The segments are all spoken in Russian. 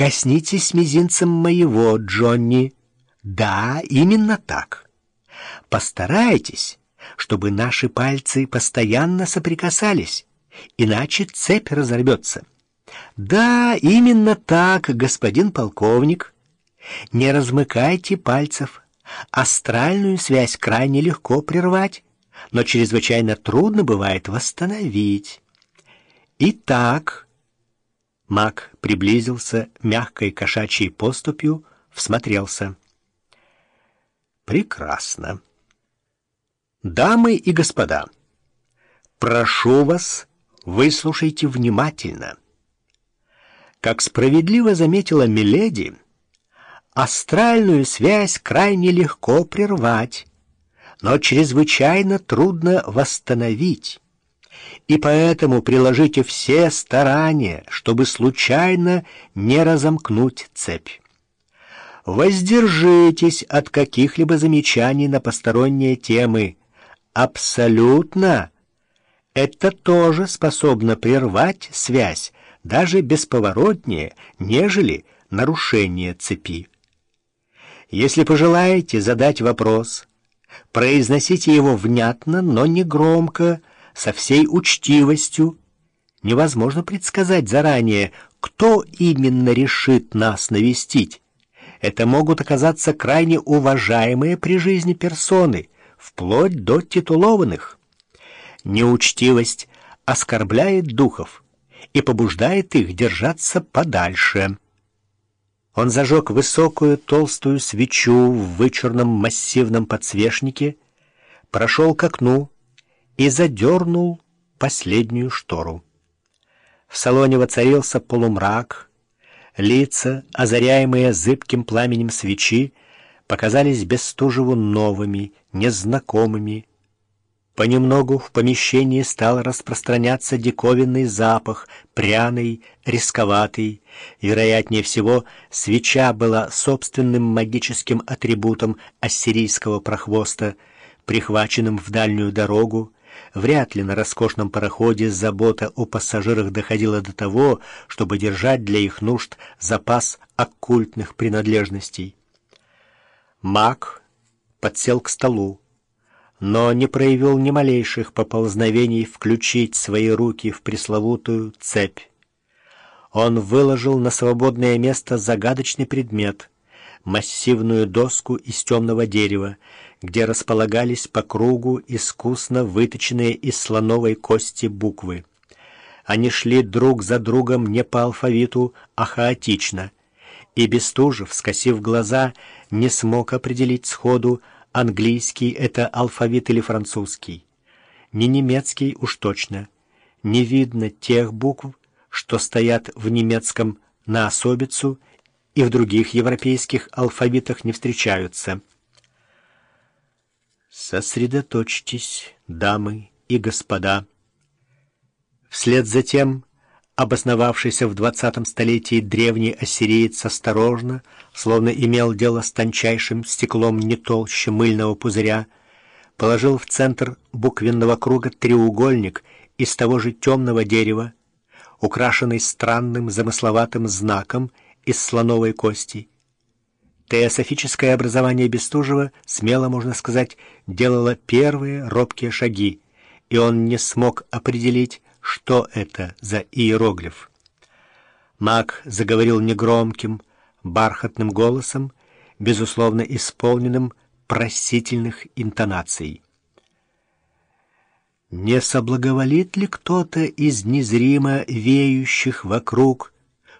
Коснитесь мизинцем моего, Джонни. Да, именно так. Постарайтесь, чтобы наши пальцы постоянно соприкасались, иначе цепь разорвется. Да, именно так, господин полковник. Не размыкайте пальцев. Астральную связь крайне легко прервать, но чрезвычайно трудно бывает восстановить. Итак, маг приблизился мягкой кошачьей поступью, всмотрелся. Прекрасно. Дамы и господа, прошу вас, выслушайте внимательно. Как справедливо заметила Миледи, астральную связь крайне легко прервать, но чрезвычайно трудно восстановить. И поэтому приложите все старания, чтобы случайно не разомкнуть цепь. Воздержитесь от каких-либо замечаний на посторонние темы. Абсолютно. Это тоже способно прервать связь, даже бесповоротнее, нежели нарушение цепи. Если пожелаете задать вопрос, произносите его внятно, но не громко, со всей учтивостью. Невозможно предсказать заранее, кто именно решит нас навестить. Это могут оказаться крайне уважаемые при жизни персоны, вплоть до титулованных. Неучтивость оскорбляет духов и побуждает их держаться подальше. Он зажег высокую толстую свечу в вычурном массивном подсвечнике, прошел к окну и задернул последнюю штору. В салоне воцарился полумрак, лица, озаряемые зыбким пламенем свечи, показались Бестужеву новыми, незнакомыми, Понемногу в помещении стал распространяться диковинный запах, пряный, рисковатый. Вероятнее всего, свеча была собственным магическим атрибутом ассирийского прохвоста, прихваченным в дальнюю дорогу. Вряд ли на роскошном пароходе забота о пассажирах доходила до того, чтобы держать для их нужд запас оккультных принадлежностей. Маг подсел к столу но не проявил ни малейших поползновений включить свои руки в пресловутую цепь. Он выложил на свободное место загадочный предмет — массивную доску из темного дерева, где располагались по кругу искусно выточенные из слоновой кости буквы. Они шли друг за другом не по алфавиту, а хаотично, и Бестужев, скосив глаза, не смог определить сходу, Английский — это алфавит или французский. Не немецкий уж точно. Не видно тех букв, что стоят в немецком на особицу и в других европейских алфавитах не встречаются. Сосредоточьтесь, дамы и господа. Вслед за тем обосновавшийся в двадцатом столетии древний ассириец осторожно, словно имел дело с тончайшим стеклом не толще мыльного пузыря, положил в центр буквенного круга треугольник из того же темного дерева, украшенный странным замысловатым знаком из слоновой кости. Теософическое образование Бестужева, смело можно сказать, делало первые робкие шаги, и он не смог определить, что это за иероглиф. Маг заговорил негромким, бархатным голосом, безусловно исполненным просительных интонаций. Не соблаговолит ли кто-то из незримо веющих вокруг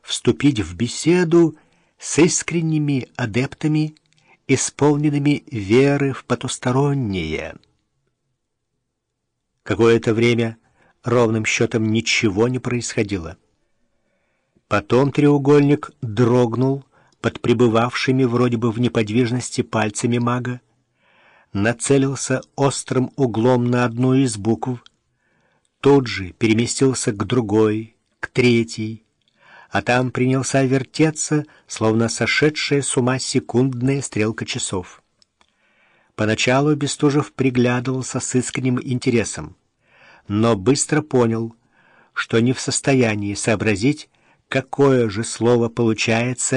вступить в беседу с искренними адептами, исполненными веры в потустороннее? Какое-то время ровным счетом ничего не происходило. Потом треугольник дрогнул под пребывавшими вроде бы в неподвижности пальцами мага, нацелился острым углом на одну из букв, тут же переместился к другой, к третьей, а там принялся вертеться, словно сошедшая с ума секундная стрелка часов. Поначалу Бестужев приглядывался с искренним интересом но быстро понял, что не в состоянии сообразить, какое же слово получается